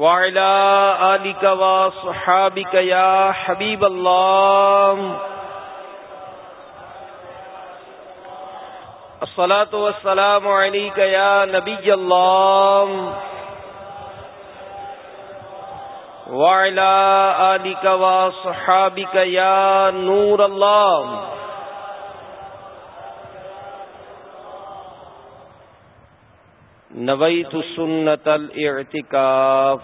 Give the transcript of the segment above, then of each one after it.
وعلى آلك وصحابك يا حبيب الله. الصلاة والسلام عليك يا نبي الله. وعلى آلك وصحابك يا نور الله. نویت سنت الاعتکاف۔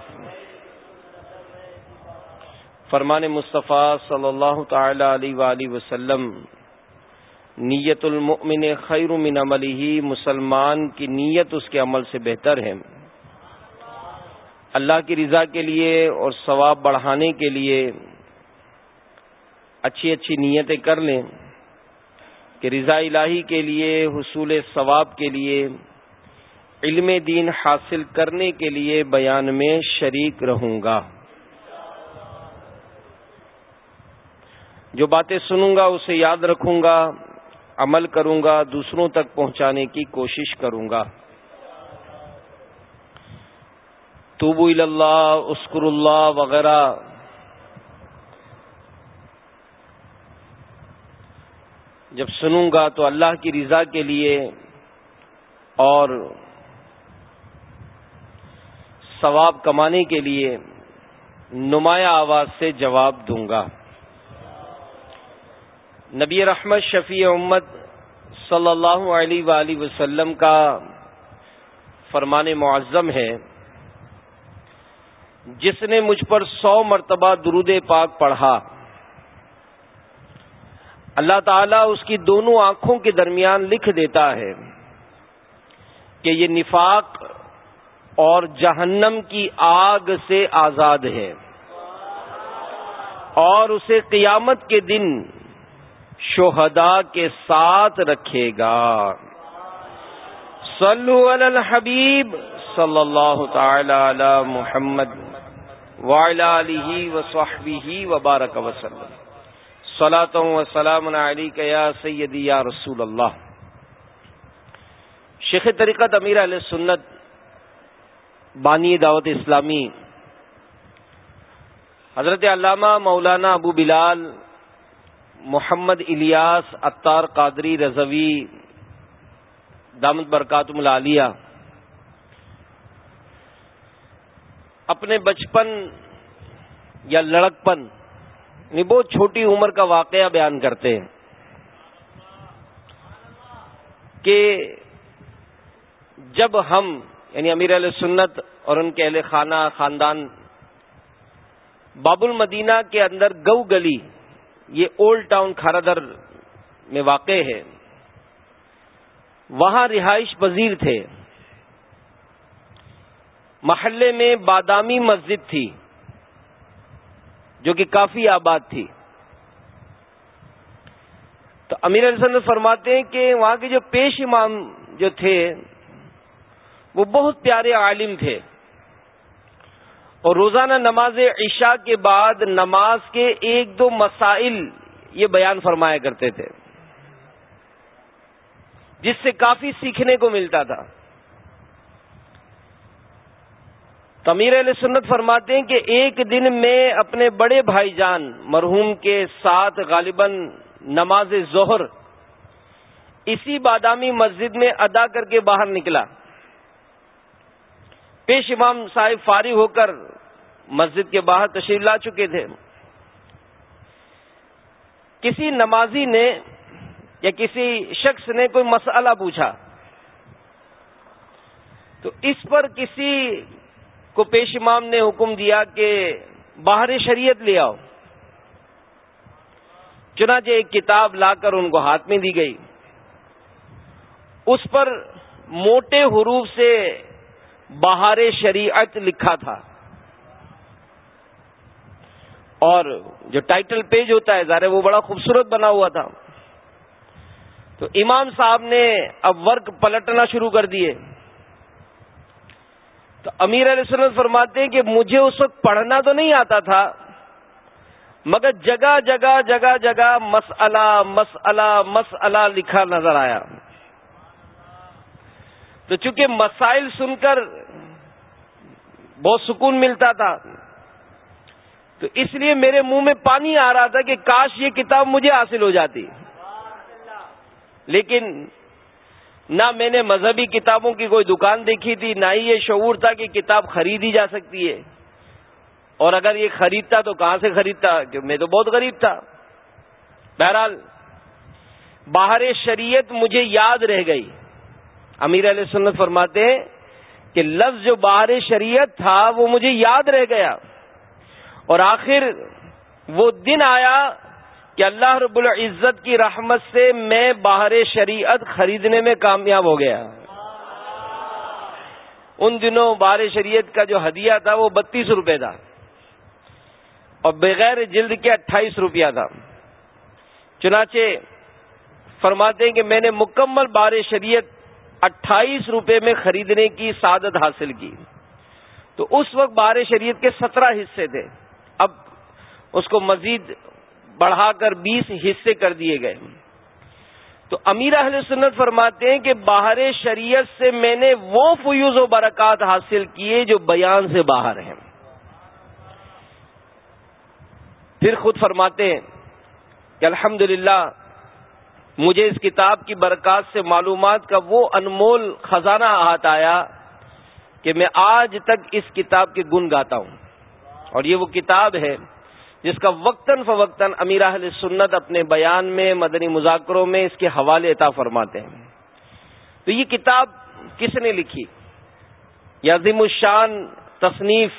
فرمان مصطفیٰ صلی اللہ تعالی علیہ وآلہ وسلم، نیت المؤمن خیر من عملی مسلمان کی نیت اس کے عمل سے بہتر ہے۔ اللہ کی رضا کے لیے اور ثواب بڑھانے کے لیے اچھی اچھی نیتیں کر لیں کہ رضا الہی کے لیے، حصول ثواب کے لیے علم دین حاصل کرنے کے لیے بیان میں شریک رہوں گا۔ جو باتیں سنوں گا، اسے یاد رکھوں گا، عمل کروں گا، دوسروں تک پہنچانے کی کوشش کروں گا۔ توبو اللہ اسکر اللہ وغیرہ۔ جب سنوں گا تو اللہ کی رضا کے لیے اور ثواب کمانے کے لیے نمایاں آواز سے جواب دوں گا۔ نبی رحمت شفیع امت صلی اللہ علیہ وآلہ وسلم کا فرمان معظم ہے۔ جس نے مجھ پر سو مرتبہ درود پاک پڑھا۔ اللہ تعالیٰ اس کی دونوں آنکھوں کے درمیان لکھ دیتا ہے کہ یہ نفاق اور جہنم کی آگ سے آزاد ہے۔ اور اسے قیامت کے دن شہدا کے ساتھ رکھے گا۔ صلو علی الحبیب صلی اللہ تعالی علی محمد وصحبہ وبارک وسلم۔ صلاة و سلام علیکہ یا سیدی یا رسول اللہ۔ شیخ طریقت امیر علیہ سنت بانی دعوت اسلامی۔ حضرت علامہ مولانا ابو بلال، محمد الیاس اطار قادری رضوی، دامت برکات ملالیہ اپنے بچپن یا لڑکپن یعنی بہت چھوٹی عمر کا واقعہ بیان کرتے ہیں۔ کہ جب ہم یعنی امیر علیہ سنت اور ان کے اہل خانہ، خاندان۔ باب المدینہ کے اندر گو گلی، یہ اولڈ ٹاؤن کھارادر میں واقع ہے۔ وہاں رہائش پذیر تھے۔ محلے میں بادامی مسجد تھی، جو کہ کافی آباد تھی۔ تو امیر علیہ سنت فرماتے ہیں کہ وہاں کے جو پیش امام جو تھے وہ بہت پیارے عالم تھے۔ اور روزانہ نماز عشاء کے بعد نماز کے ایک دو مسائل یہ بیان فرمایا کرتے تھے۔ جس سے کافی سیکھنے کو ملتا تھا۔ تمیر علیہ سنت فرماتے ہیں کہ ایک دن میں اپنے بڑے بھائی جان مرحوم کے ساتھ غالباً نماز ظہر اسی بادامی مسجد میں ادا کر کے باہر نکلا۔ پیش امام صاحب فارغ ہو کر مسجد کے باہر تشریف لا چکے تھے۔ کسی نمازی نے یا کسی شخص نے کوئی مسئلہ پوچھا۔ تو اس پر کسی کو پیش امام نے حکم دیا کہ باہر شریعت لے آؤ۔ چنانچہ ایک کتاب لا کر ان کو ہاتھ میں دی گئی۔ اس پر موٹے حروف سے بہار شریعت لکھا تھا۔ اور جو ٹائٹل پیج ہوتا ہے، ظاہر وہ بڑا خوبصورت بنا ہوا تھا۔ تو امام صاحب نے اب ورک پلٹنا شروع کر دیے۔ تو امیر علیہ السلام فرماتے ہیں کہ مجھے اس وقت پڑھنا تو نہیں آتا تھا، مگر جگہ جگہ جگہ جگہ مسئلہ مسئلہ مسئلہ لکھا نظر آیا۔ تو چونکہ مسائل سن کر بہت سکون ملتا تھا، تو اس لیے میرے منہ میں پانی آ رہا تھا کہ کاش یہ کتاب مجھے حاصل ہو جاتی۔ لیکن نہ میں نے مذہبی کتابوں کی کوئی دکان دیکھی تھی، نہ ہی یہ شعور تھا کہ کتاب خریدی جا سکتی ہے۔ اور اگر یہ خریدتا تو کہاں سے خریدتا؟ کہ میں تو بہت غریب تھا۔ بہرحال، باہر شریعت مجھے یاد رہ گئی۔ امیر علیہ سنت فرماتے ہیں کہ لفظ جو باہر شریعت تھا وہ مجھے یاد رہ گیا اور آخر وہ دن آیا کہ اللہ رب العزت کی رحمت سے میں باہر شریعت خریدنے میں کامیاب ہو گیا۔ ان دنوں باہر شریعت کا جو ہدیہ تھا وہ بتیس روپے تھا اور بغیر جلد کے اٹھائیس روپیہ تھا۔ چنانچہ فرماتے ہیں کہ میں نے مکمل بار شریعت اٹھائیس روپے میں خریدنے کی سعادت حاصل کی۔ تو اس وقت بار شریعت کے سترہ حصے تھے۔ اب اس کو مزید بڑھا کر بیس حصے کر دیے گئے۔ تو امیر اہل سنت فرماتے ہیں کہ باہر شریعت سے میں نے وہ فیوز و برکات حاصل کیے جو بیان سے باہر ہیں۔ پھر خود فرماتے ہیں کہ الحمد مجھے اس کتاب کی برکات سے معلومات کا وہ انمول خزانہ ہاتھ آیا کہ میں آج تک اس کتاب کے گن گاتا ہوں۔ اور یہ وہ کتاب ہے جس کا وقتاً فوقتاً امیر اہل سنت اپنے بیان میں، مدنی مذاکروں میں اس کے حوالے عطا فرماتے ہیں۔ تو یہ کتاب کس نے لکھی؟ یہ عظیم الشان تصنیف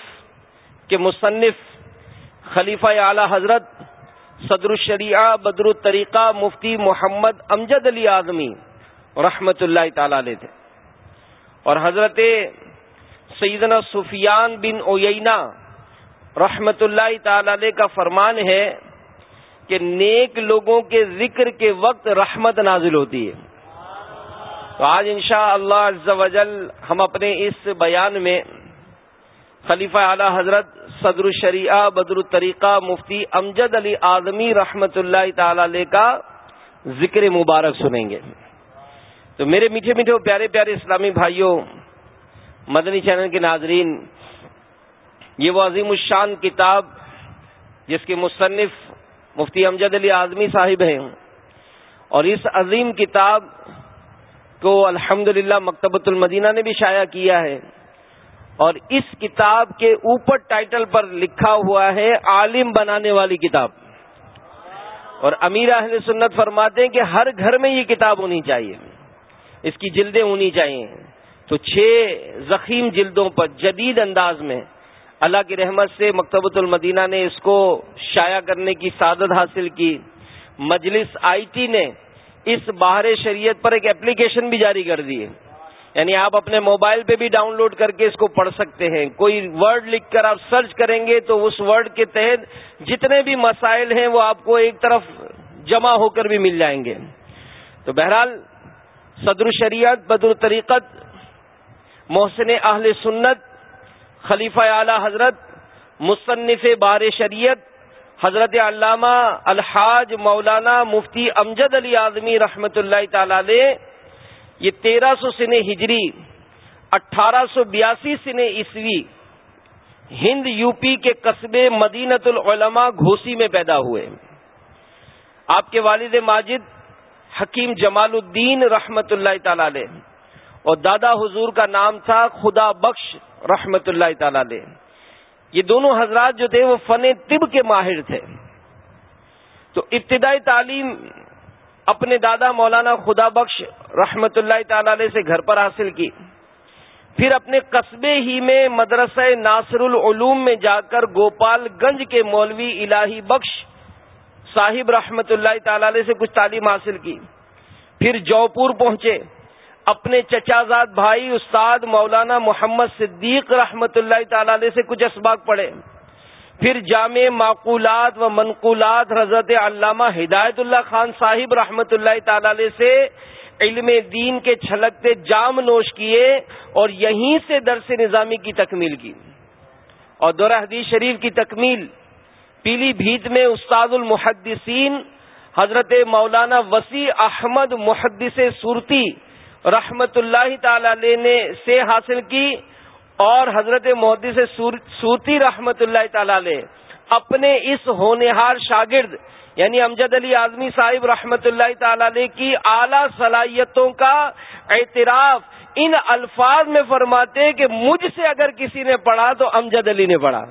کے مصنف خلیفہ اعلی حضرت صدر الشریعہ بدر الطریقہ مفتی محمد امجد علی اعظمی رحمت اللہ تعالی علیہ تھے۔ اور حضرت سیدنا سفیان بن اوینا رحمت اللہ تعالی علیہ کا فرمان ہے کہ نیک لوگوں کے ذکر کے وقت رحمت نازل ہوتی ہے۔ تو آج انشاء اللہ ہم اپنے اس بیان میں خلیفہ اعلی حضرت صدر الشریعہ، بدر الطریقہ، مفتی امجد علی اعظمی رحمت اللہ تعالی علیہ کا ذکر مبارک سنیں گے۔ تو میرے میٹھے میٹھے پیارے پیارے اسلامی بھائیوں، مدنی چینل کے ناظرین، یہ وہ عظیم الشان کتاب جس کے مصنف مفتی امجد علی اعظمی صاحب ہیں، اور اس عظیم کتاب کو الحمد للہ مکتبۃ المدینہ نے بھی شائع کیا ہے۔ اور اس کتاب کے اوپر ٹائٹل پر لکھا ہوا ہے عالم بنانے والی کتاب۔ اور امیر اہل سنت فرماتے ہیں کہ ہر گھر میں یہ کتاب ہونی چاہیے۔ اس کی جلدیں ہونی چاہیے۔ تو چھ زخیم جلدوں پر جدید انداز میں اللہ کی رحمت سے مکتبۃ المدینہ نے اس کو شائع کرنے کی سعادت حاصل کی۔ مجلس آئی ٹی نے اس باہر شریعت پر ایک اپلیکیشن بھی جاری کر دی ہے۔ یعنی آپ اپنے موبائل پہ بھی ڈاؤن لوڈ کر کے اس کو پڑھ سکتے ہیں۔ کوئی ورڈ لکھ کر آپ سرچ کریں گے تو اس ورڈ کے تحت جتنے بھی مسائل ہیں وہ آپ کو ایک طرف جمع ہو کر بھی مل جائیں گے۔ تو بہرحال صدر شریعت، بدر طریقت، محسن اہل سنت، خلیفہ اعلی حضرت، مصنف بار شریعت، حضرت علامہ الحاج مولانا مفتی امجد علی اعظمی رحمت اللہ تعالی علیہ یہ تیرہ سو سن ہجری، اٹھارہ سو بیاسی سن عیسوی، ہند یو پی کے قصبے مدینت العلماء گھوسی میں پیدا ہوئے۔ آپ کے والد ماجد حکیم جمال الدین رحمت اللہ تعالی علیہ اور دادا حضور کا نام تھا خدا بخش رحمت اللہ تعالی علیہ۔ یہ دونوں حضرات جو تھے وہ فن طب کے ماہر تھے۔ تو ابتدائی تعلیم اپنے دادا مولانا خدا بخش رحمت اللہ تعالی علیہ سے گھر پر حاصل کی۔ پھر اپنے قصبے ہی میں مدرسہ ناصر العلوم میں جا کر گوپال گنج کے مولوی الہی بخش صاحب رحمت اللہ تعالی علیہ سے کچھ تعلیم حاصل کی۔ پھر جو پور پہنچے۔ اپنے چچا زاد بھائی استاد مولانا محمد صدیق رحمت اللہ تعالی علیہ سے کچھ اسباق پڑھے۔ پھر جامع معقولات و منقولات حضرت علامہ ہدایت اللہ خان صاحب رحمت اللہ تعالی علیہ سے علم دین کے چھلکتے جام نوش کیے اور یہیں سے درس نظامی کی تکمیل کی۔ اور دورہ حدیث شریف کی تکمیل پیلی بھیت میں استاد المحدثین حضرت مولانا وسیع احمد محدث صورتی رحمت اللہ تعالی نے سے حاصل کی۔ اور حضرت محدث صورتی رحمت اللہ تعالی اپنے اس ہونہار شاگرد یعنی امجد علی اعظمی صاحب رحمت اللہ تعالی کی اعلی صلاحیتوں کا اعتراف ان الفاظ میں فرماتے کہ مجھ سے اگر کسی نے پڑھا تو امجد علی نے پڑھا۔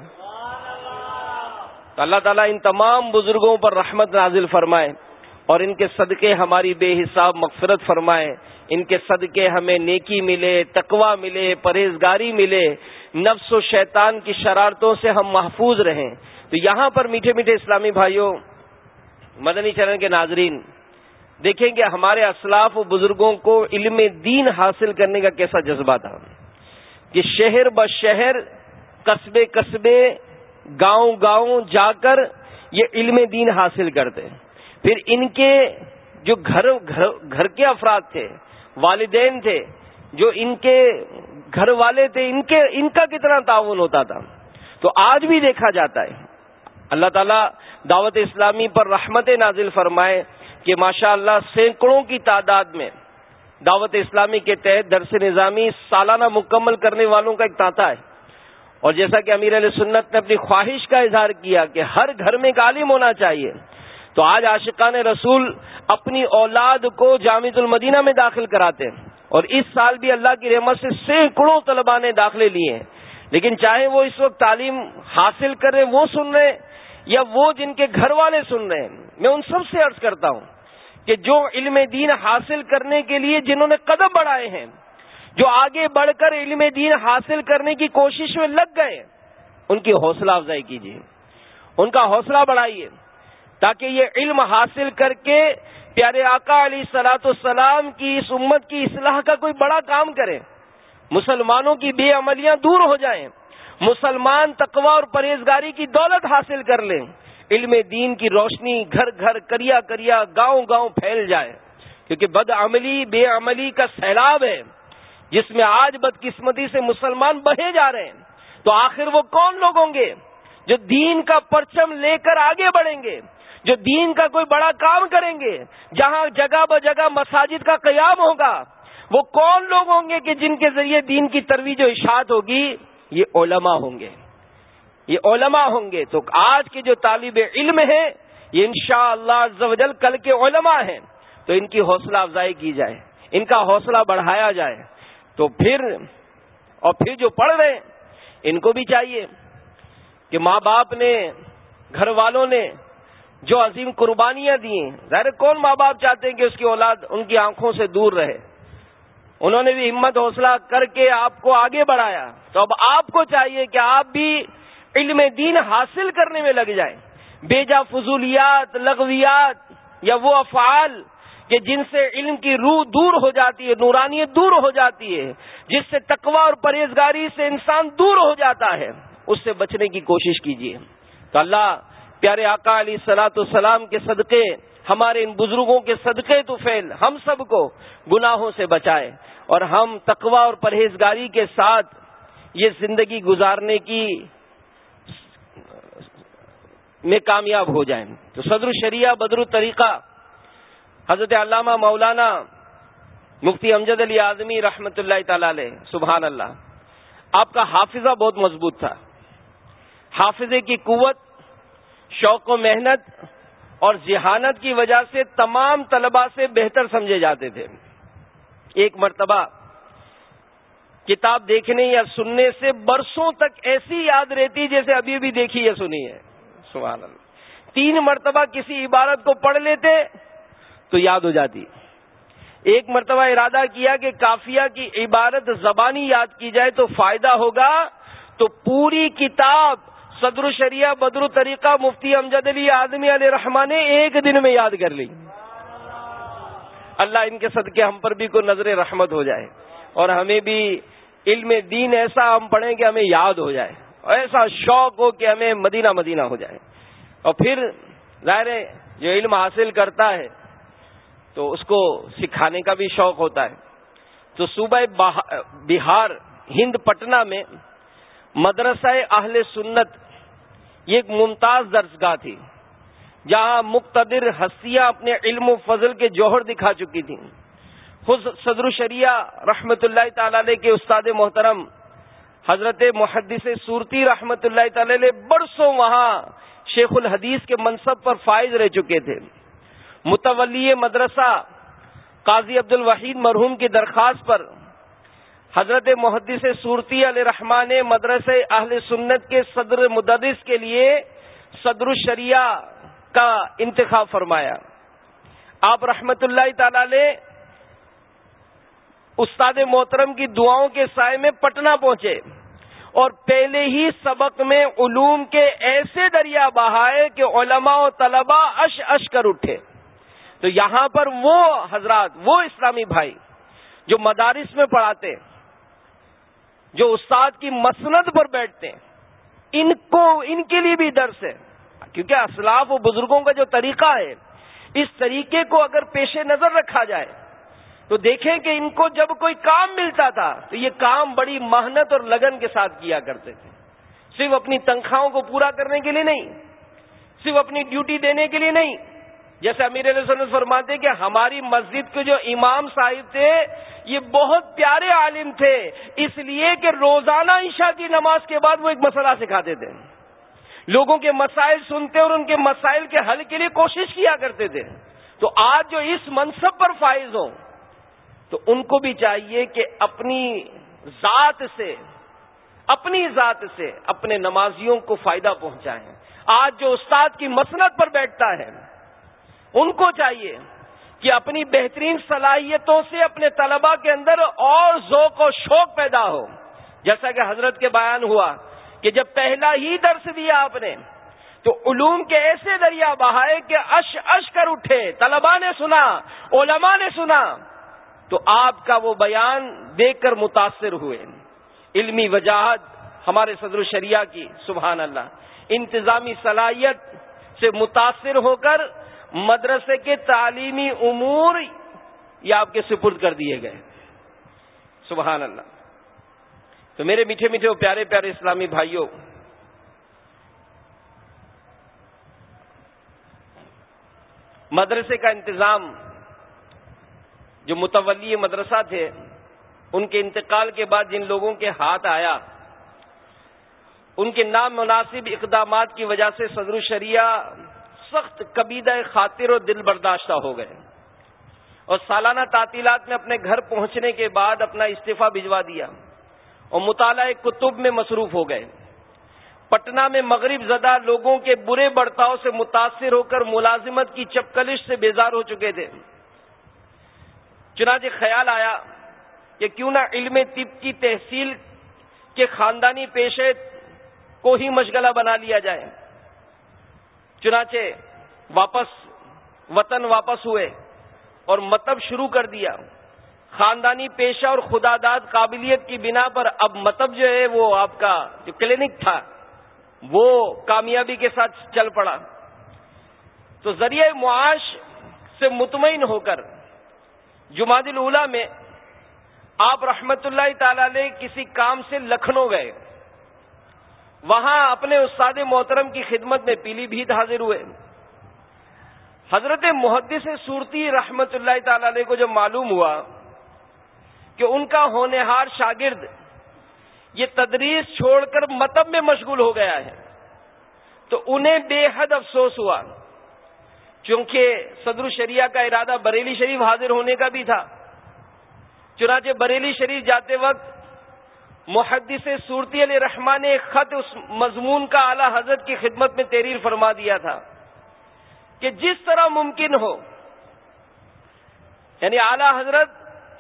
اللہ تعالیٰ ان تمام بزرگوں پر رحمت نازل فرمائے اور ان کے صدقے ہماری بے حساب مغفرت فرمائے۔ ان کے صدقے ہمیں نیکی ملے تقوا ملے، پرہیزگاری ملے، نفس و شیطان کی شرارتوں سے ہم محفوظ رہیں۔ تو یہاں پر میٹھے میٹھے اسلامی بھائیوں، مدنی چرن کے ناظرین، دیکھیں گے ہمارے اسلاف و بزرگوں کو علم دین حاصل کرنے کا کیسا جذبہ تھا کہ شہر ب شہر، قصبے قصبے، گاؤں گاؤں جا کر یہ علم دین حاصل کرتے۔ پھر ان کے جو گھر گھر کے افراد تھے والدین تھے، جو ان کے گھر والے تھے، ان کے، ان کا کتنا تعاون ہوتا تھا۔ تو آج بھی دیکھا جاتا ہے۔ اللہ تعالیٰ دعوت اسلامی پر رحمت نازل فرمائے کہ ماشاء اللہ سینکڑوں کی تعداد میں دعوت اسلامی کے تحت درس نظامی سالانہ مکمل کرنے والوں کا ایک تانتا ہے۔ اور جیسا کہ امیر علیہ سنت نے اپنی خواہش کا اظہار کیا کہ ہر گھر میں ایک عالم ہونا چاہیے۔ تو آج عاشقان رسول اپنی اولاد کو جامع المدینہ میں داخل کراتے ہیں اور اس سال بھی اللہ کی رحمت سے سینکڑوں طلبا نے داخلے لیے ہیں۔ لیکن چاہے وہ اس وقت تعلیم حاصل کر رہے وہ سن رہے یا وہ جن کے گھر والے سن رہے ہیں۔ میں ان سب سے عرض کرتا ہوں کہ جو علم دین حاصل کرنے کے لیے جنہوں نے قدم بڑھائے ہیں، جو آگے بڑھ کر علم دین حاصل کرنے کی کوشش میں لگ گئے ان کی حوصلہ افزائی کیجیے ان کا حوصلہ بڑھائیے۔ تاکہ یہ علم حاصل کر کے پیارے آقا علی سلاۃ السلام کی اس امت کی اصلاح کا کوئی بڑا کام کرے۔ مسلمانوں کی بے عملیاں دور ہو جائیں۔ مسلمان تقوا اور پرہیزگاری کی دولت حاصل کر لیں۔ علم دین کی روشنی گھر گھر کریا کریا گاؤں گاؤں پھیل جائے۔ کیونکہ بد عملی، بے عملی کا سیلاب ہے۔ جس میں آج بدقسمتی سے مسلمان بہے جا رہے ہیں۔ تو آخر وہ کون لوگ ہوں گے جو دین کا پرچم لے کر آگے بڑھیں گے؟ جو دین کا کوئی بڑا کام کریں گے، جہاں جگہ ب جگہ مساجد کا قیام ہوگا، وہ کون لوگ ہوں گے کہ جن کے ذریعے دین کی ترویج و اشاعت ہوگی؟ یہ علماء ہوں گے۔ یہ علماء ہوں گے۔ تو آج کے جو طالب علم ہیں، یہ انشاءاللہ شاء اللہ کل کے علماء ہیں۔ تو ان کی حوصلہ افزائی کی جائے، ان کا حوصلہ بڑھایا جائے۔ تو پھر، اور پھر جو پڑھ رہے ہیں، ان کو بھی چاہیے کہ ماں باپ نے، گھر والوں نے جو عظیم قربانیاں دی ہیں ظاہر کون ماں باپ چاہتے ہیں کہ اس کی اولاد ان کی آنکھوں سے دور رہے؟ انہوں نے بھی ہمت حوصلہ کر کے آپ کو آگے بڑھایا۔ تو اب آپ کو چاہیے کہ آپ بھی علم دین حاصل کرنے میں لگ جائیں۔ بیجا فضولیات، لغویات یا وہ افعال کہ جن سے علم کی روح دور ہو جاتی ہے، نورانیت دور ہو جاتی ہے، جس سے تقوا اور پرہیزگاری سے انسان دور ہو جاتا ہے، اس سے بچنے کی کوشش کیجیے تو اللہ پیارے آقا علی سلاۃ السلام کے صدقے، ہمارے ان بزرگوں کے صدقے تو فیل، ہم سب کو گناہوں سے بچائے۔ اور ہم تقوا اور پرہیزگاری کے ساتھ یہ زندگی گزارنے کی میں کامیاب ہو جائیں۔ تو صدر الشریعہ بدر الطریقہ، حضرت علامہ مولانا مفتی امجد علی اعظمی رحمت اللہ تعالی علیہ، سبحان اللہ۔ آپ کا حافظہ بہت مضبوط تھا۔ حافظے کی قوت شوق و محنت اور ذہانت کی وجہ سے تمام طلباء سے بہتر سمجھے جاتے تھے۔ ایک مرتبہ کتاب دیکھنے یا سننے سے برسوں تک ایسی یاد رہتی جیسے ابھی بھی دیکھی یا سنی ہے۔ سبحان اللہ۔ تین مرتبہ کسی عبارت کو پڑھ لیتے تو یاد ہو جاتی۔ ایک مرتبہ ارادہ کیا کہ کافیہ کی عبارت زبانی یاد کی جائے تو فائدہ ہوگا تو پوری کتاب صدر الشریعہ بدر طریقہ مفتی امجد علی آدمی علیہ رحمان نے ایک دن میں یاد کر لی۔ اللہ ان کے صدقے ہم پر بھی کوئی نظر رحمت ہو جائے اور ہمیں بھی علم دین ایسا ہم پڑھیں کہ ہمیں یاد ہو جائے، ایسا شوق ہو کہ ہمیں مدینہ مدینہ ہو جائے۔ اور پھر ظاہر جو علم حاصل کرتا ہے تو اس کو سکھانے کا بھی شوق ہوتا ہے۔ تو صوبہ بہار، ہند پٹنہ میں مدرسہ اہل سنت یہ ایک ممتاز درسگاہ تھی، جہاں مقتدر ہستیاں اپنے علم و فضل کے جوہر دکھا چکی تھیں۔ خود صدر شریعہ رحمت اللہ تعالی کے استاد محترم حضرت محدث صورتی رحمت اللہ تعالی برسوں وہاں شیخ الحدیث کے منصب پر فائز رہ چکے تھے۔ متولی مدرسہ قاضی عبد الوحید مرحوم کی درخواست پر حضرت محدث صورتی علیہ رحمان مدرسہ اہل سنت کے صدر مدرس کے لیے صدر الشریعہ کا انتخاب فرمایا۔ آپ رحمت اللہ تعالی استاد محترم کی دعاؤں کے سائے میں پٹنہ پہنچے اور پہلے ہی سبق میں علوم کے ایسے دریا بہائے کہ علماء و طلباء اش اش کر اٹھے۔ تو یہاں پر وہ حضرات، وہ اسلامی بھائی جو مدارس میں پڑھاتے جو استاد کی مسند پر بیٹھتے ہیں، ان کو، ان کے لیے بھی درس ہے۔ کیونکہ اسلاف و بزرگوں کا جو طریقہ ہے، اس طریقے کو اگر پیش نظر رکھا جائے، تو دیکھیں کہ ان کو جب کوئی کام ملتا تھا، تو یہ کام بڑی محنت اور لگن کے ساتھ کیا کرتے تھے۔ صرف اپنی تنخواہوں کو پورا کرنے کے لیے نہیں، صرف اپنی ڈیوٹی دینے کے لیے نہیں جیسے امیر علیہ سنت فرماتے کہ ہماری مسجد کے جو امام صاحب تھے، یہ بہت پیارے عالم تھے، اس لیے کہ روزانہ عشاء کی نماز کے بعد وہ ایک مسئلہ سکھاتے تھے۔ لوگوں کے مسائل سنتے اور ان کے مسائل کے حل کے لیے کوشش کیا کرتے تھے۔ تو آج جو اس منصب پر فائز ہوں تو ان کو بھی چاہیے کہ اپنی ذات سے، اپنی ذات سے اپنے نمازیوں کو فائدہ پہنچائیں۔ آج جو استاد کی مسنت پر بیٹھتا ہے ان کو چاہیے کہ اپنی بہترین صلاحیتوں سے اپنے طلبہ کے اندر اور ذوق و شوق پیدا ہو۔ جیسا کہ حضرت کے بیان ہوا کہ جب پہلا ہی درس دیا آپ نے، تو علوم کے ایسے دریا بہائے کہ اش اش کر اٹھے طلبا نے سنا، علماء نے سنا، تو آپ کا وہ بیان دیکھ کر متاثر ہوئے۔ علمی وجاہت ہمارے صدر الشریعہ کی، سبحان اللہ۔ انتظامی صلاحیت سے متاثر ہو کر مدرسے کے تعلیمی امور یہ آپ کے سپرد کر دیے گئے۔ سبحان اللہ۔ تو میرے میٹھے میٹھے پیارے پیارے اسلامی بھائیوں، مدرسے کا انتظام، جو متولی مدرسہ تھے، ان کے انتقال کے بعد جن لوگوں کے ہاتھ آیا، ان کے نام مناسب اقدامات کی وجہ سے صدر الشریعہ سخت قبیدہ خاطر و دل برداشتہ ہو گئے اور سالانہ تعطیلات میں اپنے گھر پہنچنے کے بعد اپنا استعفی بھجوا دیا اور مطالعہ کتب میں مصروف ہو گئے۔ پٹنہ میں مغرب زدہ لوگوں کے برے برتاؤ سے متاثر ہو کر ملازمت کی چپکلش سے بیزار ہو چکے تھے۔ چنانچہ خیال آیا کہ کیوں نہ علم طب کی تحصیل کے خاندانی پیشے کو ہی مشغلہ بنا لیا جائے۔ چنانچہ واپس وطن واپس ہوئے اور متب شروع کر دیا۔ خاندانی پیشہ اور خدا داد قابلیت کی بنا پر اب متب جو ہے وہ آپ کا جو کلینک تھا، وہ کامیابی کے ساتھ چل پڑا۔ تو ذریعہ معاش سے مطمئن ہو کر جماعت الاولا میں آپ رحمت اللہ تعالی کسی کام سے لکھنؤ گئے۔ وہاں اپنے استاد محترم کی خدمت میں پیلی بھیت حاضر ہوئے۔ حضرت محدث صورتی رحمت اللہ تعالی کو جب معلوم ہوا کہ ان کا ہونہار شاگرد یہ تدریس چھوڑ کر متب میں مشغول ہو گیا ہے، تو انہیں بے حد افسوس ہوا۔ کیونکہ صدر شریعہ کا ارادہ بریلی شریف حاضر ہونے کا بھی تھا، چنانچہ بریلی شریف جاتے وقت محدث صورتی علیہ رحمان نے خط اس مضمون کا اعلی حضرت کی خدمت میں تحریر فرما دیا تھا کہ جس طرح ممکن ہو یعنی اعلی حضرت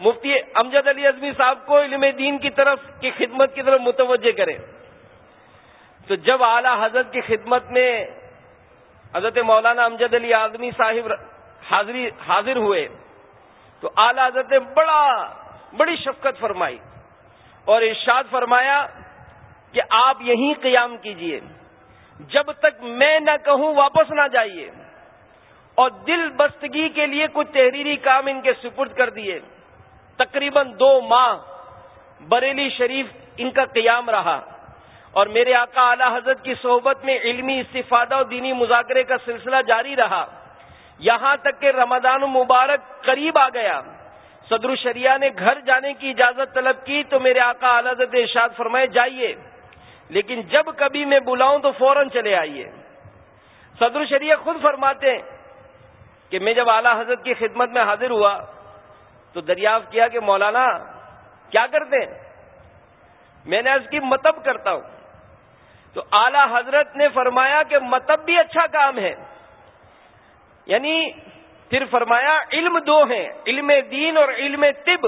مفتی امجد علی ازمی صاحب کو علم دین کی طرف کی خدمت کی طرف متوجہ کرے تو جب اعلی حضرت کی خدمت میں حضرت مولانا امجد علی اعظمی صاحب حاضری حاضر ہوئے، تو اعلی حضرت نے بڑا بڑی شفقت فرمائی۔ اور ارشاد فرمایا کہ آپ یہیں قیام کیجیے۔ جب تک میں نہ کہوں واپس نہ جائیے۔ اور دل بستگی کے لیے کچھ تحریری کام ان کے سپرد کر دیے۔ تقریباً دو ماہ بریلی شریف ان کا قیام رہا۔ اور میرے آقا اعلی حضرت کی صحبت میں علمی استفادہ اور دینی مذاکرے کا سلسلہ جاری رہا۔ یہاں تک کہ رمضان مبارک قریب آ گیا۔ صدر الشریعہ نے گھر جانے کی اجازت طلب کی تو میرے آقا اعلی حضرت ارشاد فرمائے، جائیے۔ لیکن جب کبھی میں بلاؤں تو فوراً چلے آئیے۔ صدر الشریعہ خود فرماتے ہیں کہ میں جب اعلی حضرت کی خدمت میں حاضر ہوا تو دریافت کیا کہ مولانا کیا کرتے ہیں؟ میں نے اس کی متب کرتا ہوں۔ تو اعلی حضرت نے فرمایا کہ متب بھی اچھا کام ہے۔ یعنی پھر فرمایا، علم دو ہیں، علم دین اور علم طب۔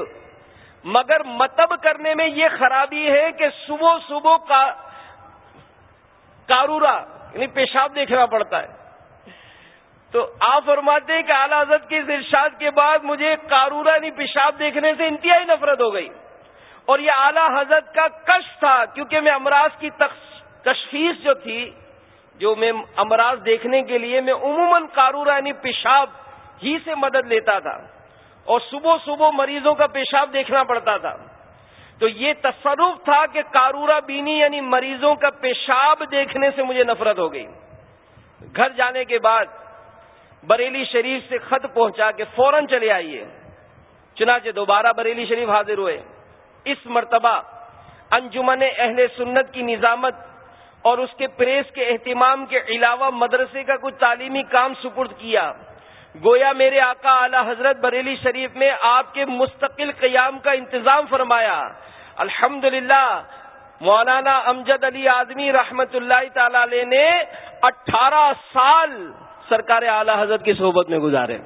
مگر متب کرنے میں یہ خرابی ہے کہ صبح صبح کا کارورا یعنی پیشاب دیکھنا پڑتا ہے۔ تو آپ فرماتے ہیں کہ اعلی حضرت کے ارشاد کے بعد مجھے کارورا یعنی پیشاب دیکھنے سے انتہائی نفرت ہو گئی۔ اور یہ اعلی حضرت کا کش تھا، کیونکہ میں امراض کی تشخیص جو تھی، جو میں امراض دیکھنے کے لیے میں عموماً کارورا یعنی پیشاب ہی سے مدد لیتا تھا اور صبح صبح مریضوں کا پیشاب دیکھنا پڑتا تھا۔ تو یہ تصرف تھا کہ کارورا بینی یعنی مریضوں کا پیشاب دیکھنے سے مجھے نفرت ہو گئی۔ گھر جانے کے بعد بریلی شریف سے خط پہنچا کے فوراً چلے آئیے۔ چنانچہ دوبارہ بریلی شریف حاضر ہوئے۔ اس مرتبہ انجمن اہل سنت کی نظامت اور اس کے پریس کے اہتمام کے علاوہ مدرسے کا کچھ تعلیمی کام سپرد کیا۔ گویا میرے آقا اعلی حضرت بریلی شریف میں آپ کے مستقل قیام کا انتظام فرمایا۔ الحمد مولانا امجد علی آدمی رحمت اللہ تعالی علیہ نے اٹھارہ سال سرکار اعلی حضرت کی صحبت میں گزارے۔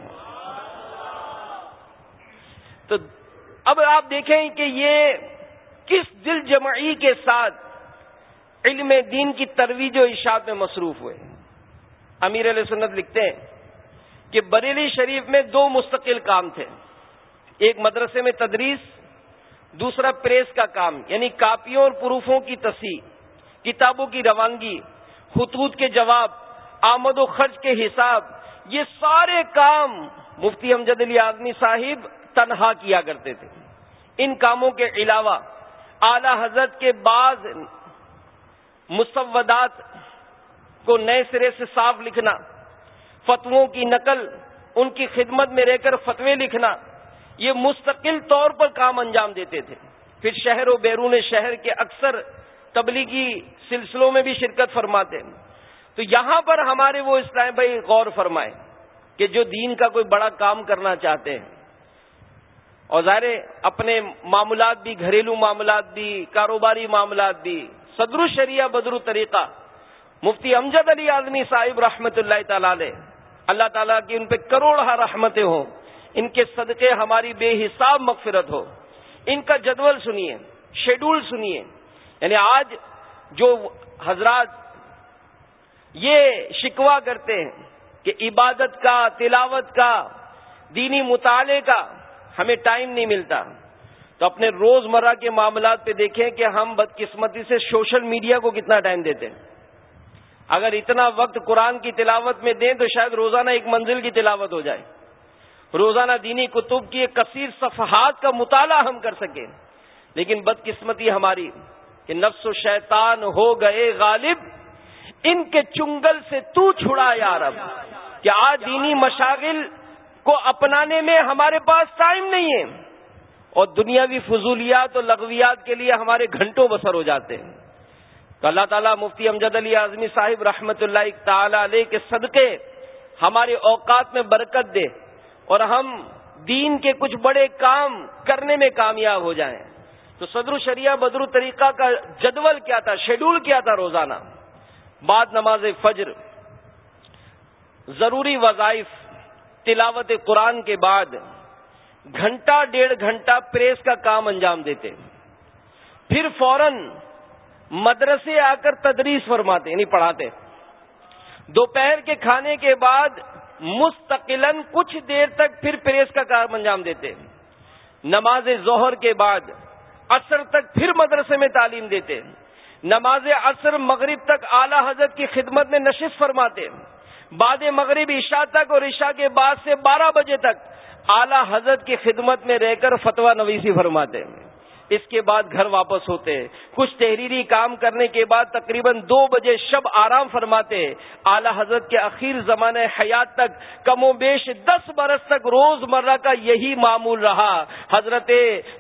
تو اب آپ دیکھیں کہ یہ کس دل جمعی کے ساتھ علم دین کی ترویج و اشاعت میں مصروف ہوئے۔ امیر علیہ سنت لکھتے ہیں کہ بریلی شریف میں دو مستقل کام تھے۔ ایک مدرسے میں تدریس، دوسرا پریس کا کام یعنی کاپیوں اور پروفوں کی تصحیح، کتابوں کی روانگی، خطوط کے جواب، آمد و خرچ کے حساب، یہ سارے کام مفتی امجد علی اعظمی صاحب تنہا کیا کرتے تھے۔ ان کاموں کے علاوہ اعلی حضرت کے بعض مسودات کو نئے سرے سے صاف لکھنا فتووں کی نقل، ان کی خدمت میں رہ کر فتوے لکھنا، یہ مستقل طور پر کام انجام دیتے تھے۔ پھر شہر و بیرون شہر کے اکثر تبلیغی سلسلوں میں بھی شرکت فرماتے تو یہاں پر ہمارے وہ اسلام بھائی غور فرمائے کہ جو دین کا کوئی بڑا کام کرنا چاہتے ہیں۔ اور ظاہر اپنے معاملات بھی، گھریلو معاملات بھی، کاروباری معاملات بھی، صدر الشریعہ بدر طریقہ مفتی امجد علی آدمی صاحب رحمت اللہ تعالی اللہ تعالیٰ کی ان پہ کروڑہ رحمتیں ہوں، ان کے صدقے ہماری بے حساب مغفرت ہو۔ ان کا جدول سنیے شیڈول سنیے۔ یعنی آج جو حضرات یہ شکوا کرتے ہیں کہ عبادت کا، تلاوت کا، دینی مطالعے کا ہمیں ٹائم نہیں ملتا، تو اپنے روز مرہ کے معاملات پہ دیکھیں کہ ہم بدقسمتی سے سوشل میڈیا کو کتنا ٹائم دیتے ہیں۔ اگر اتنا وقت قرآن کی تلاوت میں دیں تو شاید روزانہ ایک منزل کی تلاوت ہو جائے۔ روزانہ دینی کتب کی ایک کثیر صفحات کا مطالعہ ہم کر سکیں۔ لیکن بدقسمتی ہماری کہ نفس و شیطان ہو گئے غالب، ان کے چنگل سے تو چھڑا یا رب۔ کہ آج دینی مشاغل کو اپنانے میں ہمارے پاس ٹائم نہیں ہے؟ اور دنیاوی فضولیات اور لغویات کے لیے ہمارے گھنٹوں بسر ہو جاتے ہیں۔ تو اللہ تعالیٰ مفتی امجد علی اعظمی صاحب رحمت اللہ تعالی علیہ کے صدقے ہمارے اوقات میں برکت دے اور ہم دین کے کچھ بڑے کام کرنے میں کامیاب ہو جائیں۔ تو صدر شریعہ بدر طریقہ کا جدول کیا تھا شیڈول کیا تھا روزانہ۔ بعد نماز فجر، ضروری وظائف، تلاوت قرآن کے بعد گھنٹہ، ڈیڑھ گھنٹہ پریس کا کام انجام دیتے۔ پھر فوراً مدرسے آ کر تدریس فرماتے یعنی پڑھاتے دوپہر کے کھانے کے بعد مستقل کچھ دیر تک پھر پریس کا کام انجام دیتے نماز ظہر کے بعد اثر تک پھر مدرسے میں تعلیم دیتے نماز اثر مغرب تک اعلی حضرت کی خدمت میں نشست فرماتے بعد مغرب عشاء تک اور عشاء کے بعد سے بارہ بجے تک اعلی حضرت کی خدمت میں رہ کر فتوا نویسی فرماتے اس کے بعد گھر واپس ہوتے کچھ تحریری کام کرنے کے بعد تقریباً دو بجے شب آرام فرماتے اعلی حضرت کے اخیر زمانے حیات تک کم و بیش دس برس تک روز مرہ کا یہی معمول رہا۔ حضرت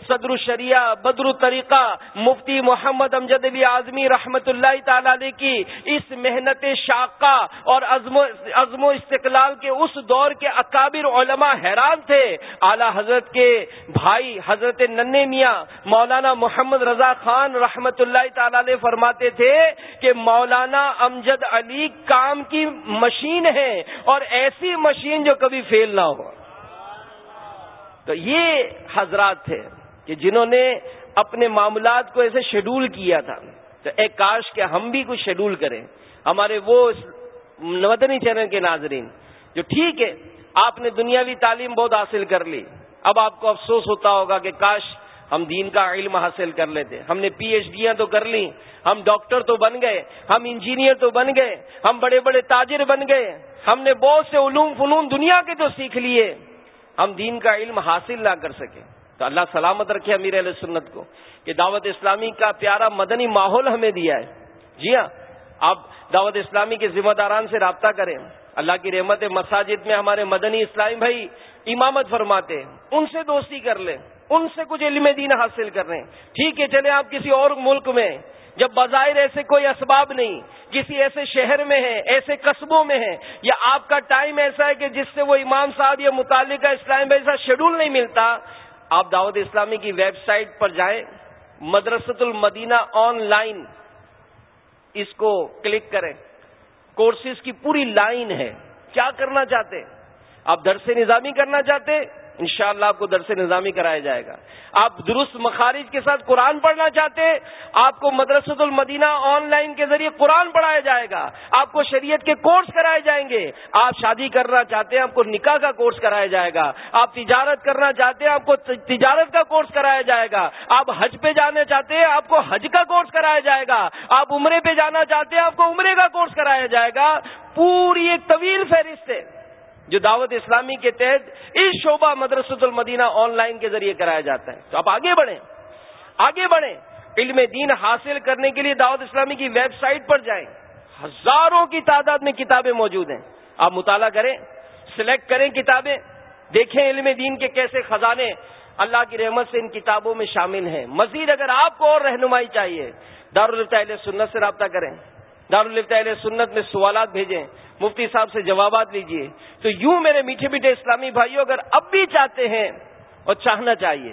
صدر الشریعہ، بدر الطریقہ، مفتی محمد امجد علی اعظمی رحمت اللہ تعالی علیہ کی اس محنت شاقہ اور عزم و استقلال کے اس دور کے اکابر علماء حیران تھے۔ اعلی حضرت کے بھائی حضرت ننے میاں مولانا محمد رضا خان رحمت اللہ تعالی علیہ فرماتے تھے کہ مولانا امجد علی کام کی مشین ہے اور ایسی مشین جو کبھی فیل نہ ہو۔ تو یہ حضرات تھے کہ جنہوں نے اپنے معاملات کو ایسے شیڈول کیا تھا۔ تو ایک کاش کہ ہم بھی کچھ شیڈول کریں۔ ہمارے وہ مدنی چینل کے ناظرین، جو ٹھیک ہے، آپ نے دنیاوی تعلیم بہت حاصل کر لی۔ اب آپ کو افسوس ہوتا ہوگا کہ کاش ہم دین کا علم حاصل کر لیتے۔ ہم نے پی ایچ ڈیاں تو کر لی ہم ڈاکٹر تو بن گئے۔ ہم انجینئر تو بن گئے۔ ہم بڑے بڑے تاجر بن گئے۔ ہم نے بہت سے علوم فنون دنیا کے تو سیکھ لیے۔ ہم دین کا علم حاصل نہ کر سکے۔ تو اللہ سلامت رکھے امیر علیہ سنت کو کہ دعوت اسلامی کا پیارا مدنی ماحول ہمیں دیا ہے۔ جی ہاں آپ دعوت اسلامی کے ذمہ داران سے رابطہ کریں۔ اللہ کی رحمت مساجد میں ہمارے مدنی اسلامی بھائی امامت فرماتے ان سے دوستی کر لیں۔ ان سے کچھ علم دین حاصل کر رہے ہیں۔ ٹھیک ہے چلے آپ کسی اور ملک میں، جب بظاہر ایسے کوئی اسباب نہیں، کسی ایسے شہر میں ہے ایسے قصبوں میں ہے یا آپ کا ٹائم ایسا ہے کہ جس سے وہ امام صاحب یا متعلقہ اسلام ایسا شیڈول نہیں ملتا، آپ دعوت اسلامی کی ویب سائٹ پر جائیں، مدرسۃ المدینہ آن لائن اس کو کلک کریں۔ کورسز کی پوری لائن ہے۔ کیا کرنا چاہتے؟ آپ درس نظامی کرنا چاہتے؟ انشاءاللہ آپ کو درس نظامی کرایا جائے گا۔ آپ درست مخارج کے ساتھ قرآن پڑھنا چاہتے، آپ کو مدرسۃ المدینہ آن لائن کے ذریعے قرآن پڑھایا جائے گا۔ آپ کو شریعت کے کورس کرائے جائیں گے۔ آپ شادی کرنا چاہتے ہیں آپ کو نکاح کا کورس کرایا جائے گا۔ آپ تجارت کرنا چاہتے ہیں آپ کو تجارت کا کورس کرایا جائے گا۔ آپ حج پہ جانا چاہتے ہیں آپ کو حج کا کورس کرایا جائے گا۔ آپ عمرے پہ جانا چاہتے ہیں آپ کو عمرے کا کورس کرایا جائے گا۔ پوری ایک طویل فہرست ہے۔ جو دعوت اسلامی کے تحت اس شعبہ مدرسۃ المدینہ آن لائن کے ذریعے کرایا جاتا ہے۔ تو آپ آگے بڑھیں۔ آگے بڑھیں۔ علم دین حاصل کرنے کے لیے دعوت اسلامی کی ویب سائٹ پر جائیں۔ ہزاروں کی تعداد میں کتابیں موجود ہیں۔ آپ مطالعہ کریں، سلیکٹ کریں کتابیں، دیکھیں علم دین کے کیسے خزانے اللہ کی رحمت سے ان کتابوں میں شامل ہیں۔ مزید اگر آپ کو اور رہنمائی چاہیے، دارالفت سنت سے رابطہ کریں۔ دارالفت سنت میں سوالات بھیجیں۔ مفتی صاحب سے جوابات لیجیے۔ تو یوں میرے میٹھے میٹھے اسلامی بھائیوں اگر اب بھی چاہتے ہیں اور چاہنا چاہیے،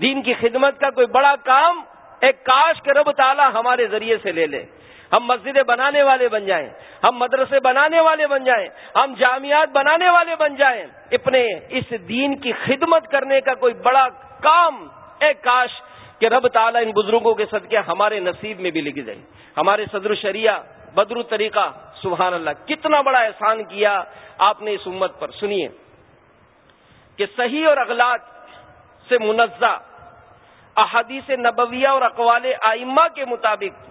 دین کی خدمت کا کوئی بڑا کام ایک کاش کے رب تعالی ہمارے ذریعے سے لے لے۔ ہم مسجدیں بنانے والے بن جائیں، ہم مدرسے بنانے والے بن جائیں، ہم جامعات بنانے والے بن جائیں۔ اپنے اس دین کی خدمت کرنے کا کوئی بڑا کام ایک کاش کہ رب تعالیٰ ان بزرگوں کے صدقے ہمارے نصیب میں بھی لکھ جائے ہمارے صدر شریعہ بدر طریقہ سبحان اللہ، کتنا بڑا احسان کیا آپ نے اس امت پر۔ سنیے، کہ صحیح اور اغلاط سے منزہ، احادیث نبویہ اور اقوال آئمہ کے مطابق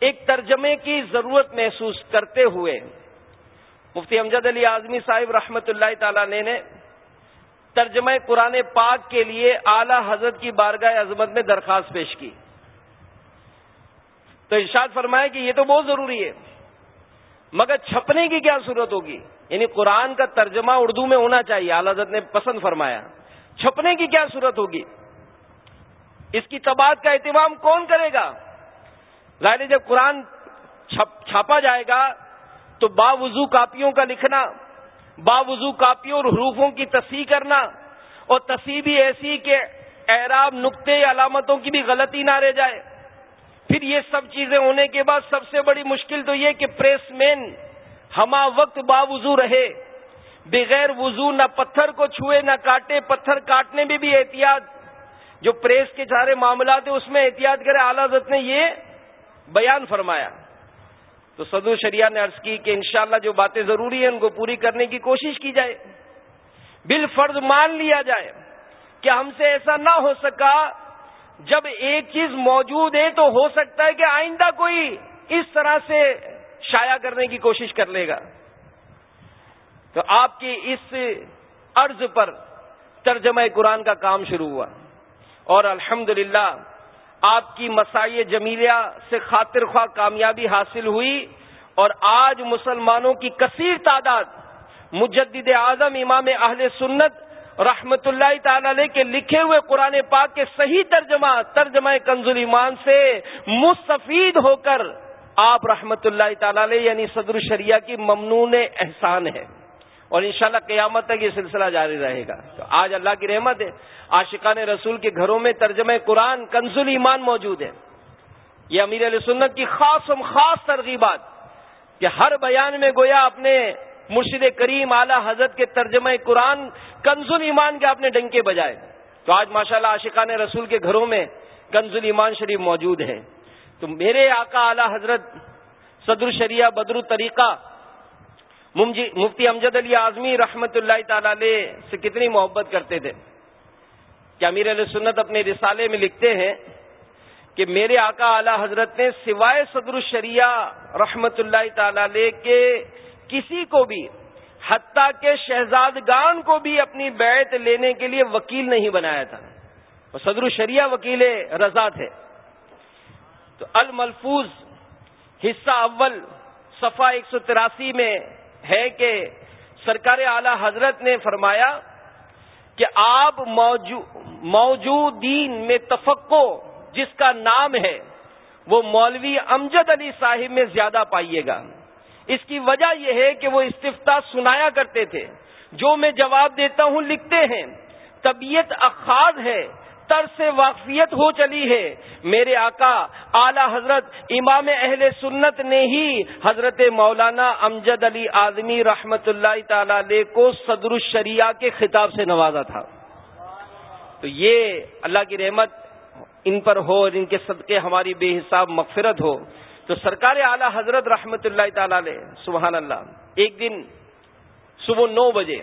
ایک ترجمے کی ضرورت محسوس کرتے ہوئے، مفتی امجد علی اعظمی صاحب رحمت اللہ تعالی نے ترجمہ قرآن پاک کے لیے اعلی حضرت کی بارگاہ عظمت میں درخواست پیش کی۔ تو ارشاد فرمایا کہ یہ تو بہت ضروری ہے۔ مگر چھپنے کی کیا ضرورت ہوگی؟ یعنی قرآن کا ترجمہ اردو میں ہونا چاہیے حضرت نے پسند فرمایا۔ چھپنے کی کیا ضرورت ہوگی؟ اس کی تباد کا اہتمام کون کرے گا؟ ظاہر جب قرآن چھاپا جائے گا تو باوضو کاپیوں کا لکھنا، باوضو کاپیوں اور حروفوں کی تصحیح کرنا اور تصحیح بھی ایسی کہ اعراب نقطے علامتوں کی بھی غلطی نہ رہ جائے۔ پھر یہ سب چیزیں ہونے کے بعد سب سے بڑی مشکل تو یہ کہ پریس مین ہما وقت باوضو رہے، بغیر وضو نہ پتھر کو چھوئے، نہ کاٹے، پتھر کاٹنے میں بھی احتیاط۔ جو پریس کے سارے معاملات ہیں، اس میں احتیاط کرے۔ اعلی نے یہ بیان فرمایا۔ تو صدر شریعہ نے عرض کی کہ انشاءاللہ جو باتیں ضروری ہیں، ان کو پوری کرنے کی کوشش کی جائے۔ بل فرض مان لیا جائے کہ ہم سے ایسا نہ ہو سکا جب ایک چیز موجود ہے تو ہو سکتا ہے کہ آئندہ کوئی اس طرح سے شائع کرنے کی کوشش کر لے گا۔ تو آپ کی اس عرض پر ترجمہ قرآن کا کام شروع ہوا۔ اور الحمد آپ کی مسائی جمیلیہ سے خاطر خواہ کامیابی حاصل ہوئی اور آج مسلمانوں کی کثیر تعداد مجدد اعظم امام اہل سنت رحمت اللہ تعالی کے لکھے ہوئے قرآن پاک کے صحیح ترجمہ ترجمہ کنز ایمان سے مستفید ہو کر آپ رحمت اللہ تعالی یعنی صدر الشریعہ کی ممنون احسان ہے۔ اور انشاءاللہ قیامت تک یہ سلسلہ جاری رہے گا۔ تو آج اللہ کی رحمت ہے، عاشقان رسول کے گھروں میں ترجمہ قرآن کنز ایمان موجود ہے۔ یہ امیر علیہ سنت کی خاص و خاص ترغیبات کہ ہر بیان میں گویا اپنے مرشد کریم اعلی حضرت کے ترجمہ قرآن کنز ایمان کے اپنے ڈنکے بجائے۔ تو آج ماشاءاللہ اللہ عاشقان رسول کے گھروں میں کنز ایمان شریف موجود ہے۔ تو میرے آقا اعلی حضرت صدر شریعہ بدر طریقہ مفتی امجد علی اعظمی رحمت اللہ تعالی سے کتنی محبت کرتے تھے۔ کہ امیر علیہ سنت اپنے رسالے میں لکھتے ہیں کہ میرے آقا اعلی حضرت نے سوائے صدر الشریعہ رحمت اللہ تعالی کے کسی کو بھی، حتیٰ کے شہزادگان کو بھی اپنی بیعت لینے کے لیے وکیل نہیں بنایا تھا۔ صدر الشریعہ وکیل رضا تھے۔ تو الملفوظ حصہ اول صفحہ ایک سو تراسی میں ہے کہ سرکار اعلی حضرت نے فرمایا کہ آپ موجودین میں تفقو جس کا نام ہے، وہ مولوی امجد علی صاحب میں زیادہ پائیے گا۔ اس کی وجہ یہ ہے کہ وہ استفتا سنایا کرتے تھے۔ جو میں جواب دیتا ہوں لکھتے ہیں، طبیعت اخاذ ہے تر سے واقفیت ہو چلی ہے۔ میرے آقا، اعلی حضرت امام اہل سنت نے ہی حضرت مولانا امجد علی آدمی رحمت اللہ تعالی کو صدر الشریعہ کے خطاب سے نوازا تھا۔ تو یہ اللہ کی رحمت ان پر ہو اور ان کے صدقے ہماری بے حساب مغفرت ہو۔ تو سرکار اعلی حضرت رحمت اللہ تعالی سبحان اللہ، ایک دن صبح نو بجے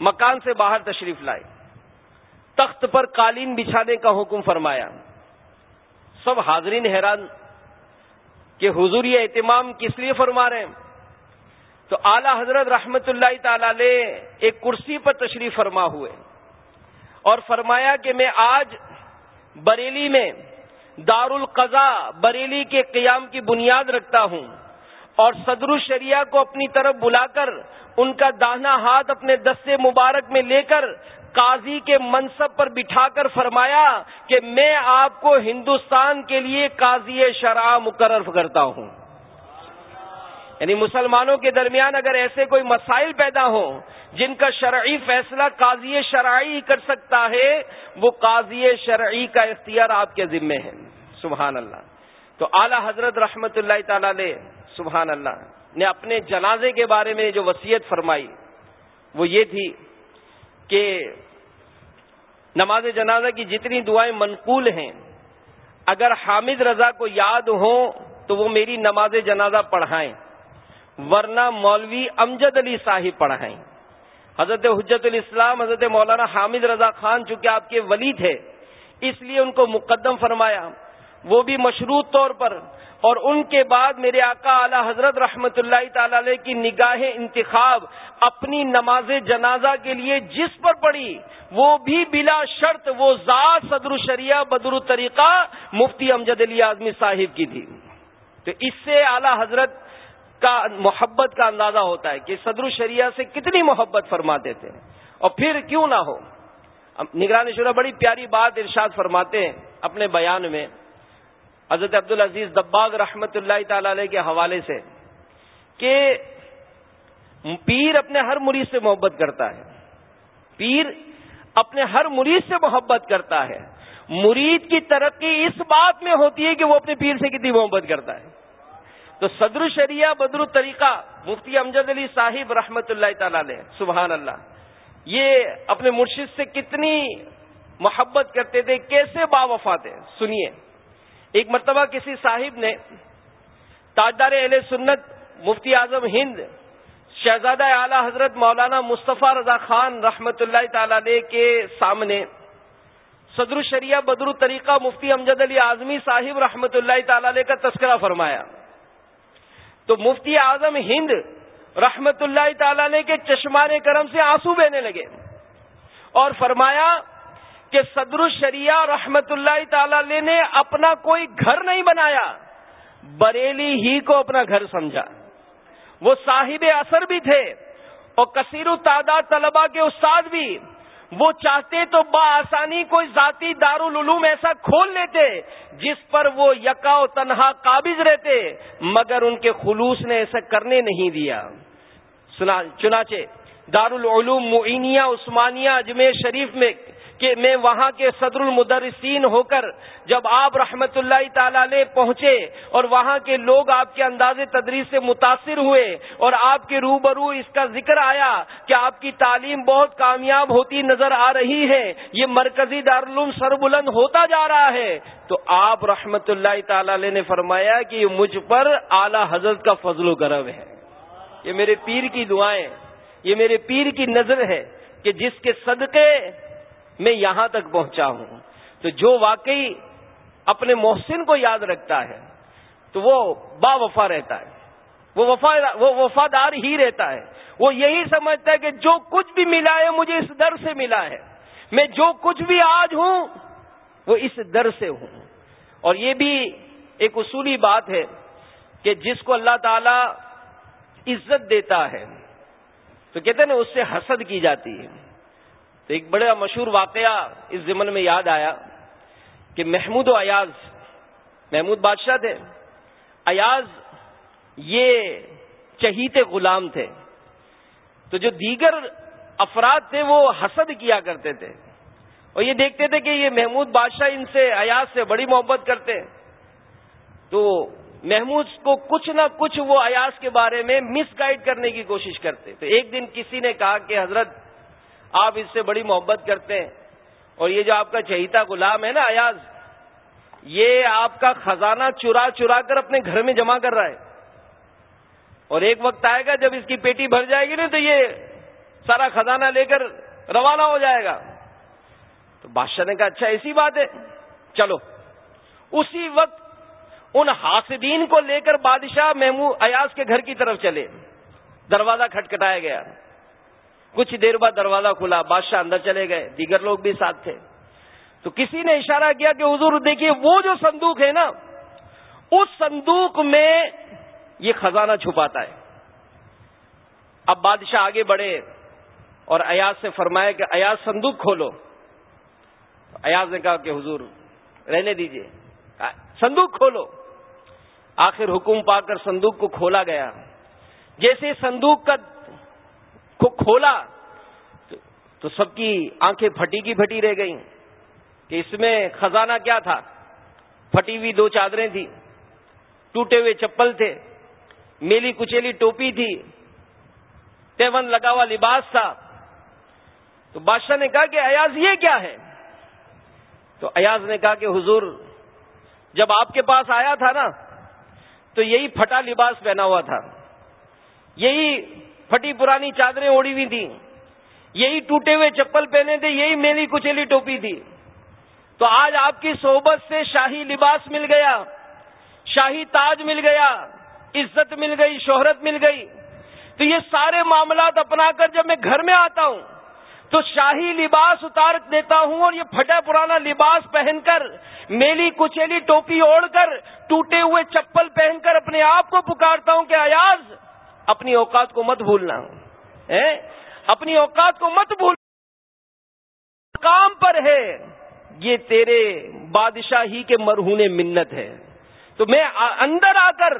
مکان سے باہر تشریف لائے۔ تخت پر قالین بچھانے کا حکم فرمایا۔ سب حاضرین حیران کہ حضور یہ اہتمام کس لیے فرما رہے ہیں؟ تو اعلی حضرت رحمت اللہ تعالی ایک کرسی پر تشریف فرما ہوئے اور فرمایا کہ میں آج بریلی میں دار القضا بریلی کے قیام کی بنیاد رکھتا ہوں اور صدر الشریعہ کو اپنی طرف بلا کر ان کا داہنا ہاتھ اپنے دستے مبارک میں لے کر قاضی کے منصب پر بٹھا کر فرمایا کہ میں آپ کو ہندوستان کے لیے قاضی شرح مقرر کرتا ہوں۔ یعنی مسلمانوں کے درمیان اگر ایسے کوئی مسائل پیدا ہوں جن کا شرعی فیصلہ قاضی شرعی کر سکتا ہے، وہ قاضی شرعی کا اختیار آپ کے ذمے ہے۔ سبحان اللہ۔ تو اعلی حضرت رحمت اللہ تعالی سبحان اللہ، نے اپنے جنازے کے بارے میں جو وسیعت فرمائی، وہ یہ تھی کہ نماز جنازہ کی جتنی دعائیں منقول ہیں، اگر حامد رضا کو یاد ہوں تو وہ میری نماز جنازہ پڑھائیں۔ ورنہ مولوی امجد علی صاحب پڑھائیں حضرت حجت الاسلام، حضرت مولانا حامد رضا خان چونکہ آپ کے ولی تھے اس لیے ان کو مقدم فرمایا۔ وہ بھی مشروط طور پر اور ان کے بعد میرے آقا اعلی حضرت رحمت اللہ تعالی علیہ کی نگاہ انتخاب اپنی نماز جنازہ کے لیے جس پر پڑی وہ بھی بلا شرط وہ ذات صدر الشریعہ بدر الطریقہ مفتی امجد علی اعظمی صاحب کی تھی۔ تو اس سے اعلی حضرت کا محبت کا اندازہ ہوتا ہے کہ صدر الشریعہ سے کتنی محبت فرماتے تھے۔ اور پھر کیوں نہ ہو؟ نگران شورا بڑی پیاری بات ارشاد فرماتے ہیں اپنے بیان میں۔ حضرت عبد العزیز دباغ رحمت اللہ تعالی علیہ کے حوالے سے کہ پیر اپنے ہر مریض سے محبت کرتا ہے۔ پیر اپنے ہر مریض سے محبت کرتا ہے۔ مرید کی ترقی اس بات میں ہوتی ہے کہ وہ اپنے پیر سے کتنی محبت کرتا ہے۔ تو صدر شریعہ بدر الطریقہ مفتی امجد علی صاحب رحمت اللہ تعالی سبحان اللہ۔ یہ اپنے مرشد سے کتنی محبت کرتے تھے، کیسے با وفا تھے؟ سنیے۔ ایک مرتبہ کسی صاحب نے تاجدار اہل سنت مفتی اعظم ہند، شہزادہ اعلی حضرت مولانا مصطفیٰ رضا خان رحمت اللہ تعالی علیہ کے سامنے صدر الشریعہ بدر الطریقہ مفتی امجد علی اعظمی صاحب رحمت اللہ تعالی علیہ کا تذکرہ فرمایا۔ تو مفتی اعظم ہند رحمت اللہ تعالی علیہ کے چشمان کرم سے آنسو بہنے لگے اور فرمایا کہ صدر الشریعہ رحمت اللہ تعالی نے اپنا کوئی گھر نہیں بنایا، بریلی ہی کو اپنا گھر سمجھا۔ وہ صاحب اثر بھی تھے اور کثیر تعداد طلبا کے استاد بھی۔ وہ چاہتے تو بآسانی کوئی ذاتی دارالعلوم ایسا کھول لیتے جس پر وہ یکا و تنہا قابض رہتے، مگر ان کے خلوص نے ایسا کرنے نہیں دیا۔ چنانچہ دارالعلوم معینیہ، عثمانیہ، اجمیر شریف میں کہ میں وہاں کے صدر المدرسین ہو کر جب آپ رحمت اللہ تعالی علیہ پہنچے اور وہاں کے لوگ آپ کے انداز تدریس سے متاثر ہوئے اور آپ کے روبرو اس کا ذکر آیا کہ آپ کی تعلیم بہت کامیاب ہوتی نظر آ رہی ہے، یہ مرکزی دارالعلوم سر بلند ہوتا جا رہا ہے۔ تو آپ رحمت اللہ تعالی علیہ نے فرمایا کہ یہ مجھ پر اعلی حضرت کا فضل و کرم ہے۔ یہ میرے پیر کی دعائیں، یہ میرے پیر کی نظر ہے کہ جس کے صدقے میں یہاں تک پہنچا ہوں۔ تو جو واقعی اپنے محسن کو یاد رکھتا ہے، تو وہ با وفا رہتا ہے۔ وہ وفا، وہ وفادار ہی رہتا ہے۔ وہ یہی سمجھتا ہے کہ جو کچھ بھی ملا ہے، مجھے اس در سے ملا ہے۔ میں جو کچھ بھی آج ہوں، وہ اس در سے ہوں۔ اور یہ بھی ایک اصولی بات ہے کہ جس کو اللہ تعالی عزت دیتا ہے، تو کہتے ہیں نا، اس سے حسد کی جاتی ہے۔ تو ایک بڑا مشہور واقعہ اس ضمن میں یاد آیا کہ محمود و ایاز، محمود بادشاہ تھے۔ ایاز یہ چہیتے غلام تھے۔ تو جو دیگر افراد تھے وہ حسد کیا کرتے تھے۔ اور یہ دیکھتے تھے کہ یہ محمود بادشاہ ان سے، ایاز سے بڑی محبت کرتے۔ تو محمود کو کچھ نہ کچھ وہ ایاز کے بارے میں مس گائڈ کرنے کی کوشش کرتے۔ تو ایک دن کسی نے کہا کہ حضرت آپ اس سے بڑی محبت کرتے ہیں۔ اور یہ جو آپ کا چہیتا غلام ہے نا ایاز، یہ آپ کا خزانہ چرا چرا کر اپنے گھر میں جمع کر رہا ہے۔ اور ایک وقت آئے گا جب اس کی پیٹی بھر جائے گی نا تو یہ سارا خزانہ لے کر روانہ ہو جائے گا۔ تو بادشاہ نے کہا اچھا ایسی بات ہے۔ چلو۔ اسی وقت ان حاسدین کو لے کر بادشاہ محمو ایاز کے گھر کی طرف چلے۔ دروازہ کھٹکھٹایا گیا۔ کچھ دیر بعد دروازہ کھلا، بادشاہ اندر چلے گئے، دیگر لوگ بھی ساتھ تھے۔ تو کسی نے اشارہ کیا کہ حضور، دیکھیے وہ جو صندوق ہے نا، اس صندوق میں یہ خزانہ چھپاتا ہے۔ اب بادشاہ آگے بڑھے اور ایاز سے فرمایا کہ ایاز صندوق کھولو۔ ایاز نے کہا کہ حضور، رہنے دیجیے۔ صندوق کھولو۔ آخر حکم پا کر صندوق کو کھولا گیا۔ جیسے صندوق کا کو کھولا تو سب کی آنکھیں پھٹی کی پھٹی رہ گئیں کہ اس میں خزانہ کیا تھا؟ پھٹی ہوئی دو چادریں تھیں، ٹوٹے ہوئے چپل تھے، میلی کچیلی ٹوپی تھی، تیون لگا ہوا لباس تھا۔ تو بادشاہ نے کہا کہ ایاز یہ کیا ہے؟ تو ایاز نے کہا کہ حضور، جب آپ کے پاس آیا تھا نا، تو یہی پھٹا لباس پہنا ہوا تھا۔ یہی پھٹی پرانی چادریں اوڑی ہوئی تھی یہی ٹوٹے ہوئے چپل پہنے تھے یہی میلی کچیلی ٹوپی تھی تو آج آپ کی صحبت سے شاہی لباس مل گیا شاہی تاج مل گیا عزت مل گئی شہرت مل گئی تو یہ سارے معاملات اپنا کر جب میں گھر میں آتا ہوں تو شاہی لباس اتار دیتا ہوں اور یہ پھٹا پرانا لباس پہن کر میلی کچیلی ٹوپی اوڑھ کر ٹوٹے ہوئے چپل پہن کر اپنے آپ کو پکارتا ہوں کہ ایاز اپنی اوقات کو مت بھولنا۔ اپنی اوقات کو مت بھول کام پر ہے۔ یہ تیرے بادشاہی کے مرہون منت ہے۔ تو میں اندر آ کر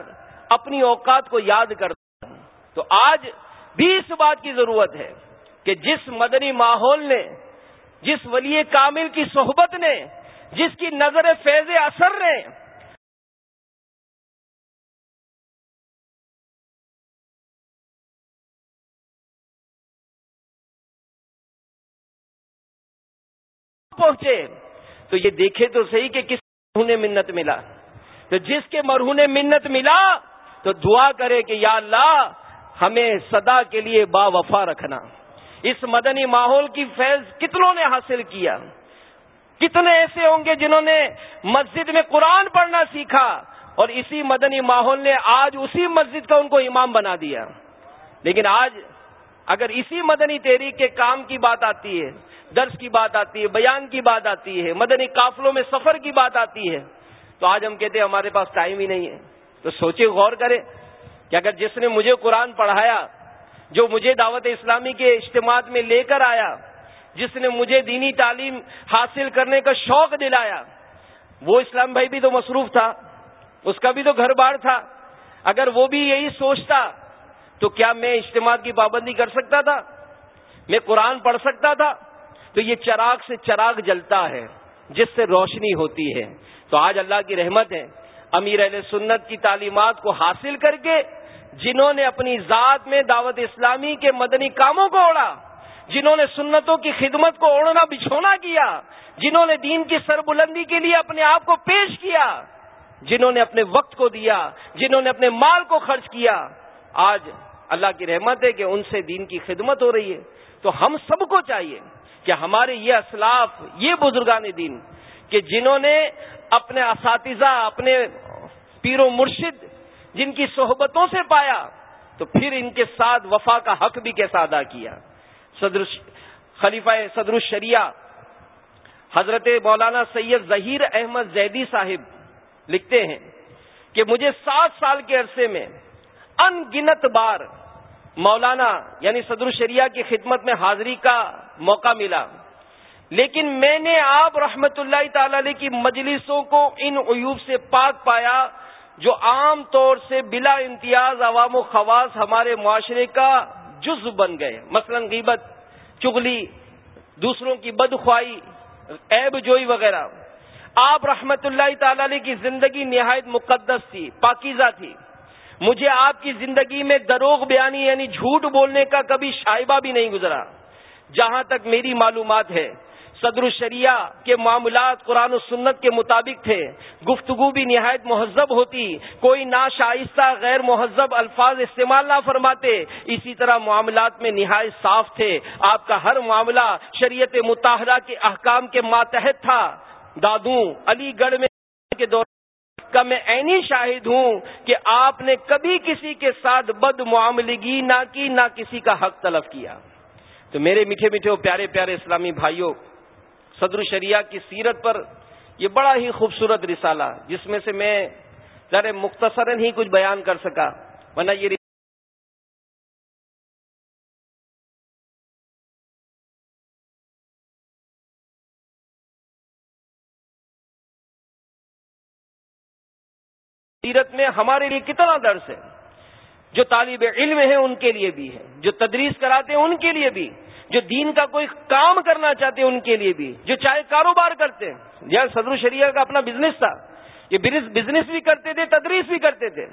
اپنی اوقات کو یاد کرتا ہوں۔ تو آج بھی اس بات کی ضرورت ہے کہ جس مدنی ماحول نے، جس ولی کامل کی صحبت نے، جس کی نظر فیض اثر نے پہنچے۔ تو یہ دیکھے تو صحیح کہ کس مرہون منت ملا۔ تو جس کے مرہون منت ملا، تو دعا کرے کہ یا اللہ، ہمیں صدا کے لیے با وفا رکھنا۔ اس مدنی ماحول کی فیض کتنوں نے حاصل کیا؟ کتنے ایسے ہوں گے جنہوں نے مسجد میں قرآن پڑھنا سیکھا اور اسی مدنی ماحول نے آج اسی مسجد کا ان کو امام بنا دیا۔ لیکن آج اگر اسی مدنی تحریک کے کام کی بات آتی ہے درس کی بات آتی ہے، بیان کی بات آتی ہے، مدنی قافلوں میں سفر کی بات آتی ہے۔ تو آج ہم کہتے ہیں، ہمارے پاس ٹائم ہی نہیں ہے۔ تو سوچے، غور کرے کہ اگر جس نے مجھے قرآن پڑھایا، جو مجھے دعوت اسلامی کے اجتماع میں لے کر آیا، جس نے مجھے دینی تعلیم حاصل کرنے کا شوق دلایا، وہ اسلام بھائی بھی تو مصروف تھا، اس کا بھی تو گھر بار تھا۔ اگر وہ بھی یہی سوچتا، تو کیا میں اجتماع کی پابندی کر سکتا تھا؟ میں قرآن پڑھ سکتا تھا؟ تو یہ چراغ سے چراغ جلتا ہے، جس سے روشنی ہوتی ہے۔ تو آج اللہ کی رحمت ہے، امیر علیہ سنت کی تعلیمات کو حاصل کر کے جنہوں نے اپنی ذات میں دعوت اسلامی کے مدنی کاموں کو اوڑا جنہوں نے سنتوں کی خدمت کو اوڑھنا بچھونا کیا، جنہوں نے دین کی سربلندی کے لیے اپنے آپ کو پیش کیا، جنہوں نے اپنے وقت کو دیا، جنہوں نے اپنے مال کو خرچ کیا۔ آج اللہ کی رحمت ہے کہ ان سے دین کی خدمت ہو رہی ہے۔ تو ہم سب کو چاہیے کہ ہمارے یہ اسلاف، یہ بزرگان دین، کہ جنہوں نے اپنے اساتذہ، اپنے پیر و مرشد جن کی صحبتوں سے پایا، تو پھر ان کے ساتھ وفا کا حق بھی کیسا ادا کیا؟ صدر خلیفہ صدر الشریعہ حضرت مولانا سید ظہیر احمد زیدی صاحب لکھتے ہیں کہ مجھے سات سال کے عرصے میں ان گنت بار مولانا یعنی صدر الشریعہ کی خدمت میں حاضری کا موقع ملا۔ لیکن میں نے آپ رحمت اللہ تعالی علیہ کی مجلسوں کو ان عیوب سے پاک پایا، جو عام طور سے بلا امتیاز عوام و خواص ہمارے معاشرے کا جز بن گئے۔ مثلا غیبت چگلی دوسروں کی بدخوائی عیب جوئی وغیرہ۔ آپ رحمت اللہ تعالی علیہ کی زندگی نہایت مقدس تھی، پاکیزہ تھی۔ مجھے آپ کی زندگی میں دروغ بیانی یعنی جھوٹ بولنے کا کبھی شائبہ بھی نہیں گزرا۔ جہاں تک میری معلومات ہے، صدر الشریعہ کے معاملات قرآن و سنت کے مطابق تھے۔ گفتگو بھی نہایت مہذب ہوتی۔ کوئی ناشائستہ، غیر مہذب الفاظ استعمال نہ فرماتے۔ اسی طرح معاملات میں نہایت صاف تھے۔ آپ کا ہر معاملہ شریعت متحرہ کے احکام کے ماتحت تھا۔ دادوں، علی گڑھ میں کے دور کا میں اینی شاہد ہوں کہ آپ نے کبھی کسی کے ساتھ بد معاملگی نہ کی، نہ کسی کا حق طلب کیا۔ تو میرے میٹھے میٹھے پیارے پیارے اسلامی بھائیوں، صدر شریعہ کی سیرت پر یہ بڑا ہی خوبصورت رسالہ، جس میں سے میں ذرا مختصراً ہی کچھ بیان کر سکا۔ ورنہ یہ سیرت میں ہمارے لیے کتنا درس ہے، جو طالب علم ہیں ان کے لیے بھی ہے، جو تدریس کراتے ہیں ان کے لیے بھی۔ جو دین کا کوئی کام کرنا چاہتے ہیں ان کے لیے بھی، جو چاہے کاروبار کرتے ہیں۔ یا صدر شریعہ کا اپنا بزنس تھا۔ یہ بزنس بھی کرتے تھے، تدریس بھی کرتے تھے۔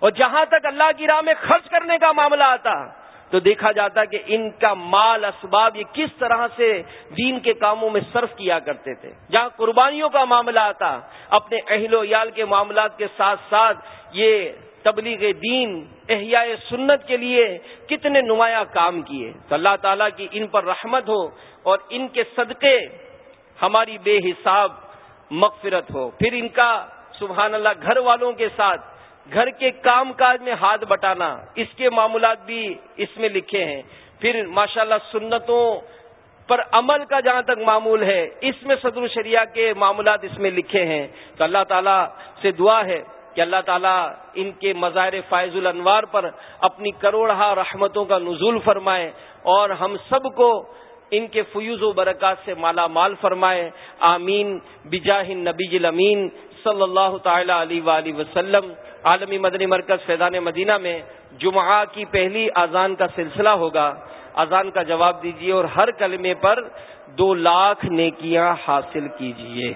اور جہاں تک اللہ کی راہ میں خرچ کرنے کا معاملہ آتا، تو دیکھا جاتا کہ ان کا مال اسباب یہ کس طرح سے دین کے کاموں میں صرف کیا کرتے تھے۔ جہاں قربانیوں کا معاملہ آتا، اپنے اہل و یال کے معاملات کے ساتھ ساتھ یہ تبلیغ دین، احیاء سنت کے لیے کتنے نمایاں کام کیے۔ تو اللہ تعالیٰ کی ان پر رحمت ہو اور ان کے صدقے ہماری بے حساب مغفرت ہو۔ پھر ان کا سبحان اللہ گھر والوں کے ساتھ گھر کے کام کاج میں ہاتھ بٹانا، اس کے معاملات بھی اس میں لکھے ہیں۔ پھر ماشاءاللہ سنتوں پر عمل کا جہاں تک معمول ہے، اس میں صدر شریعہ کے معاملات اس میں لکھے ہیں۔ تو اللہ تعالیٰ سے دعا ہے۔ کہ اللہ تعالیٰ ان کے مظاہر فائز الانوار پر اپنی کروڑہ رحمتوں کا نزول فرمائے اور ہم سب کو ان کے فیوز و برکات سے مالا مال فرمائے۔ آمین۔ بجاہ نبی امین صلی اللہ تعالی علیہ وسلم۔ عالمی مدنی مرکز فیضان مدینہ میں جمعہ کی پہلی اذان کا سلسلہ ہوگا۔ اذان کا جواب دیجیے اور ہر کلمے پر دو لاکھ نیکیاں حاصل کیجیے